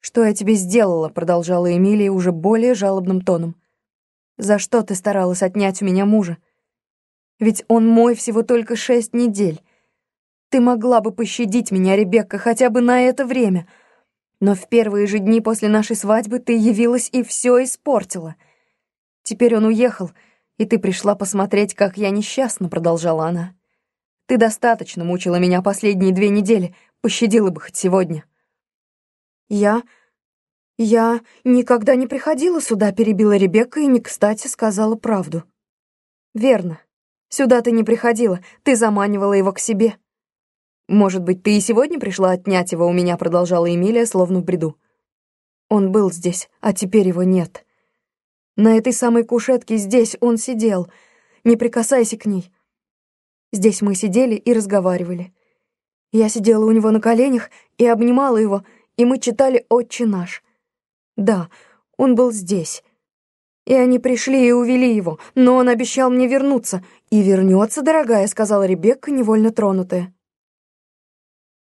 «Что я тебе сделала?» — продолжала Эмилия уже более жалобным тоном. «За что ты старалась отнять у меня мужа? Ведь он мой всего только шесть недель. Ты могла бы пощадить меня, Ребекка, хотя бы на это время. Но в первые же дни после нашей свадьбы ты явилась и все испортила. Теперь он уехал, и ты пришла посмотреть, как я несчастна», — продолжала она. «Ты достаточно мучила меня последние две недели, пощадила бы хоть сегодня». «Я... я никогда не приходила сюда», — перебила Ребекка и не кстати сказала правду. «Верно. Сюда ты не приходила, ты заманивала его к себе». «Может быть, ты и сегодня пришла отнять его у меня», — продолжала Эмилия, словно в бреду. «Он был здесь, а теперь его нет. На этой самой кушетке здесь он сидел. Не прикасайся к ней. Здесь мы сидели и разговаривали. Я сидела у него на коленях и обнимала его, — и мы читали «Отче наш». Да, он был здесь. И они пришли и увели его, но он обещал мне вернуться. И вернется, дорогая, сказала Ребекка, невольно тронутая.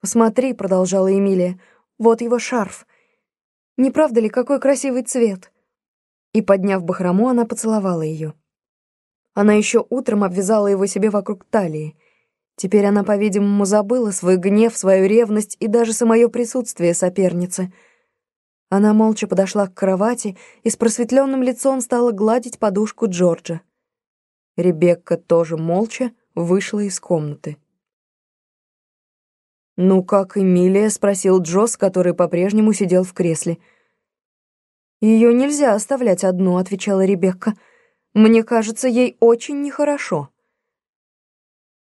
«Посмотри», — продолжала Эмилия, — «вот его шарф. Не правда ли, какой красивый цвет?» И, подняв бахрому, она поцеловала ее. Она еще утром обвязала его себе вокруг талии — Теперь она, по-видимому, забыла свой гнев, свою ревность и даже самое присутствие соперницы. Она молча подошла к кровати и с просветленным лицом стала гладить подушку Джорджа. Ребекка тоже молча вышла из комнаты. «Ну как Эмилия?» — спросил Джосс, который по-прежнему сидел в кресле. «Ее нельзя оставлять одну», — отвечала Ребекка. «Мне кажется, ей очень нехорошо»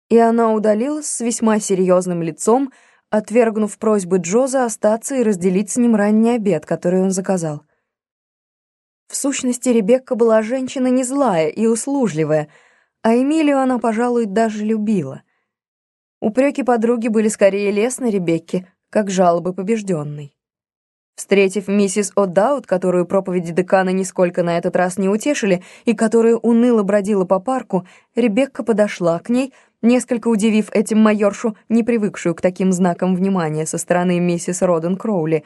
и она удалилась с весьма серьезным лицом, отвергнув просьбы Джоза остаться и разделить с ним ранний обед, который он заказал. В сущности, Ребекка была женщина не злая и услужливая, а Эмилию она, пожалуй, даже любила. Упреки подруги были скорее лестны Ребекке, как жалобы побежденной. Встретив миссис О'Даут, которую проповеди декана нисколько на этот раз не утешили и которая уныло бродила по парку, Ребекка подошла к ней, несколько удивив этим майоршу, не привыкшую к таким знакам внимания со стороны миссис Роден Кроули.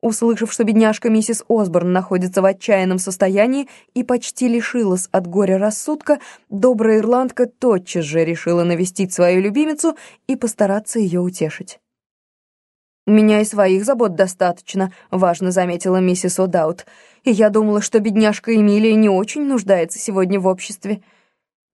Услышав, что бедняжка миссис Осборн находится в отчаянном состоянии и почти лишилась от горя рассудка, добрая ирландка тотчас же решила навестить свою любимицу и постараться ее утешить. «У меня и своих забот достаточно», — важно заметила миссис О'Даут. «И я думала, что бедняжка Эмилия не очень нуждается сегодня в обществе.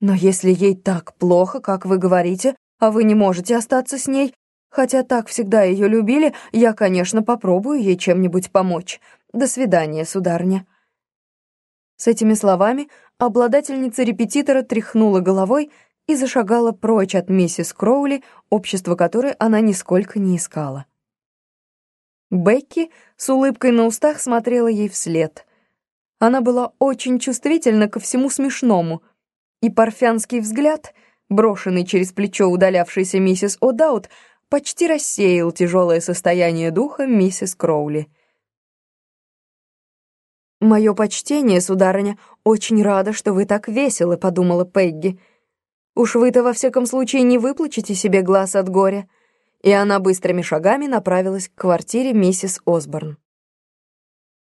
Но если ей так плохо, как вы говорите, а вы не можете остаться с ней, хотя так всегда ее любили, я, конечно, попробую ей чем-нибудь помочь. До свидания, сударня». С этими словами обладательница репетитора тряхнула головой и зашагала прочь от миссис Кроули, общество которой она нисколько не искала. Бекки с улыбкой на устах смотрела ей вслед. Она была очень чувствительна ко всему смешному, и парфянский взгляд, брошенный через плечо удалявшейся миссис О'Даут, почти рассеял тяжелое состояние духа миссис Кроули. «Мое почтение, сударыня, очень рада, что вы так веселы», — подумала Пегги. «Уж вы-то во всяком случае не выплачете себе глаз от горя» и она быстрыми шагами направилась к квартире миссис Осборн.